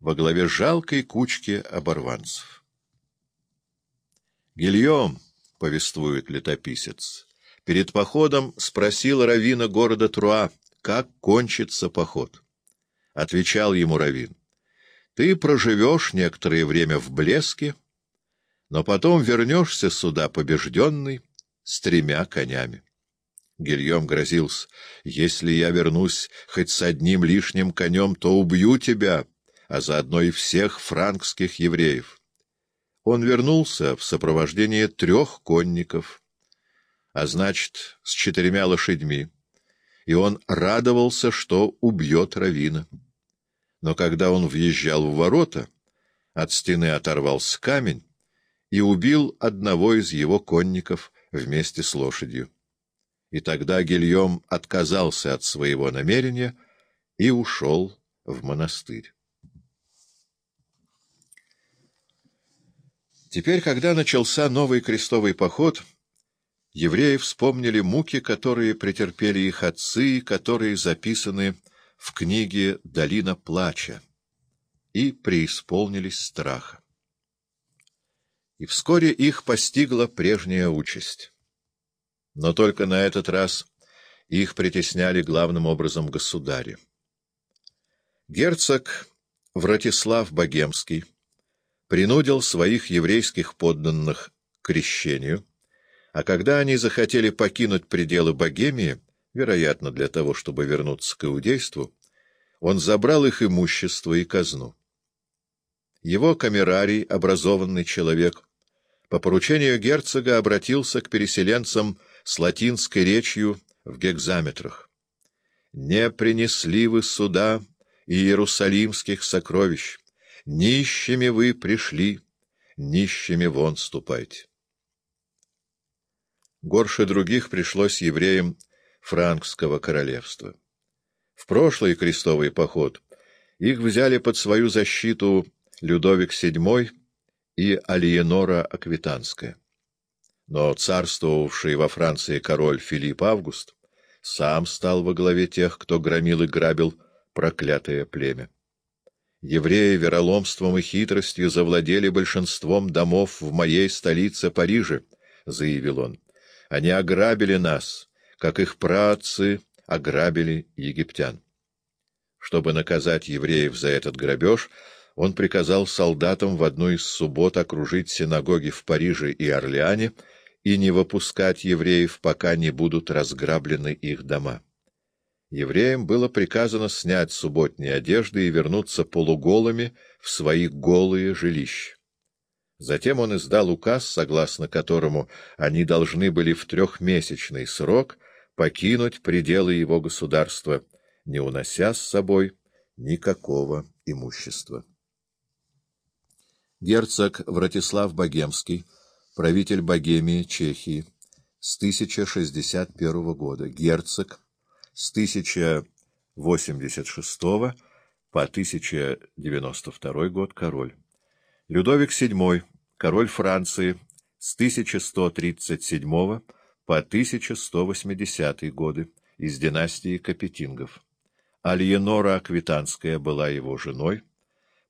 во главе жалкой кучки оборванцев. Гильем, — повествует летописец, — перед походом спросил равина города Труа, как кончится поход. Отвечал ему равин, — ты проживешь некоторое время в блеске, но потом вернешься сюда побежденный с тремя конями. Гильем грозился, — если я вернусь хоть с одним лишним конем, то убью тебя, а заодно и всех франкских евреев. Он вернулся в сопровождении трех конников, а значит, с четырьмя лошадьми, и он радовался, что убьет Равина. Но когда он въезжал в ворота, от стены оторвался камень и убил одного из его конников вместе с лошадью. И тогда Гильем отказался от своего намерения и ушел в монастырь. Теперь, когда начался новый крестовый поход, евреи вспомнили муки, которые претерпели их отцы, которые записаны в книге «Долина плача», и преисполнились страха. И вскоре их постигла прежняя участь. Но только на этот раз их притесняли главным образом государи. Герцог Вратислав Богемский принудил своих еврейских подданных к крещению, а когда они захотели покинуть пределы Богемии, вероятно, для того, чтобы вернуться к иудейству, он забрал их имущество и казну. Его камерарий, образованный человек, по поручению герцога обратился к переселенцам с латинской речью в гекзаметрах. «Не принесли вы сюда иерусалимских сокровищ, Нищими вы пришли, нищими вон ступайте. Горше других пришлось евреям франкского королевства. В прошлый крестовый поход их взяли под свою защиту Людовик VII и Алиенора Аквитанская. Но царствовавший во Франции король Филипп Август сам стал во главе тех, кто громил и грабил проклятое племя. Евреи вероломством и хитростью завладели большинством домов в моей столице Париже, — заявил он. Они ограбили нас, как их праотцы ограбили египтян. Чтобы наказать евреев за этот грабеж, он приказал солдатам в одну из суббот окружить синагоги в Париже и Орлеане и не выпускать евреев, пока не будут разграблены их дома евреям было приказано снять субботние одежды и вернуться полуголыми в свои голые жилища. Затем он издал указ, согласно которому они должны были в трехмесячный срок покинуть пределы его государства, не унося с собой никакого имущества. Герцог Вратислав Богемский, правитель Богемии, Чехии, с 1061 года, герцог с 1086 по 1092 год король. Людовик VII, король Франции, с 1137 по 1180 годы, из династии Капетингов. Альенора Аквитанская была его женой,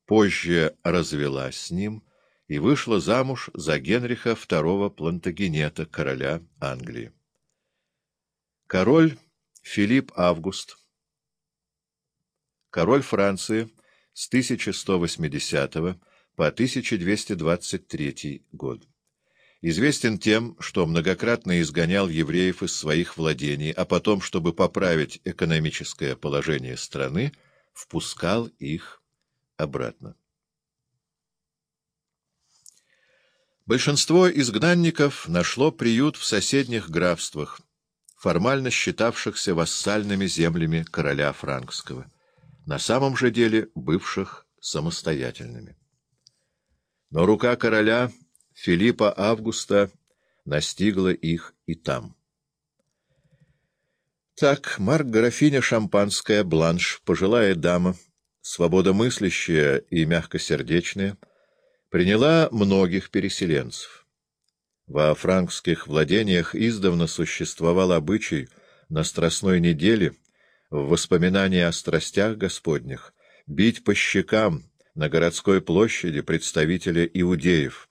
позже развелась с ним и вышла замуж за Генриха II Плантагенета, короля Англии. Король Филипп Август, король Франции с 1180 по 1223 год. Известен тем, что многократно изгонял евреев из своих владений, а потом, чтобы поправить экономическое положение страны, впускал их обратно. Большинство изгнанников нашло приют в соседних графствах, формально считавшихся вассальными землями короля франкского, на самом же деле бывших самостоятельными. Но рука короля Филиппа Августа настигла их и там. Так Марк-графиня Шампанская, Бланш, пожилая дама, свободомыслящая и мягкосердечная, приняла многих переселенцев. Во франкских владениях издавна существовал обычай на Страстной неделе в воспоминании о страстях Господних бить по щекам на городской площади представители иудеев,